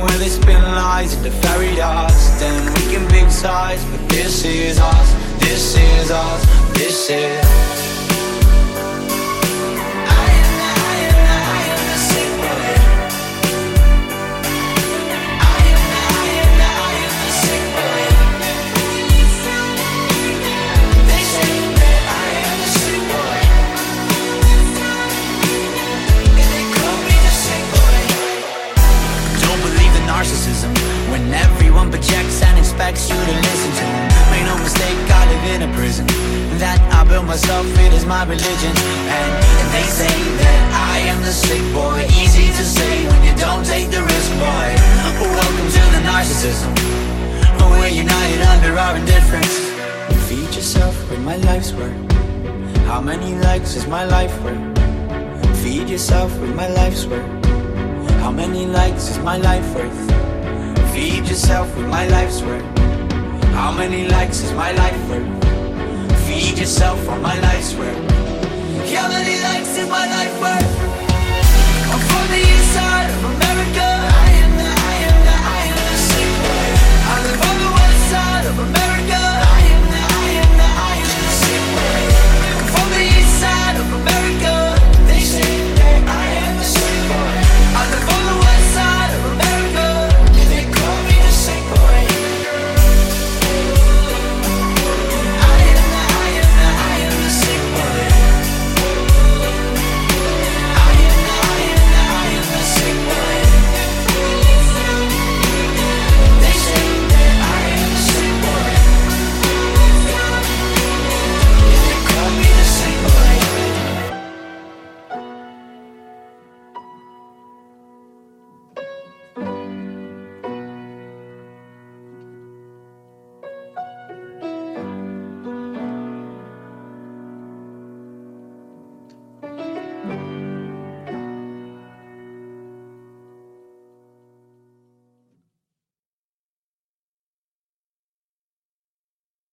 Where they spin lies into fairy dust. And we can big size, but this is us. This is us. This is. Built myself. It is my religion, and, they say that I am the sick boy. Easy to say when you don't take the risk, boy. Welcome to the narcissism. We're united under our indifference. You feed yourself with my life's work. How many likes is my life worth? Feed yourself with my life's work. How many likes is my life worth? Feed yourself with my life's work. How many likes is my life worth? Feed yourself on my life's work. How many likes is my life worth?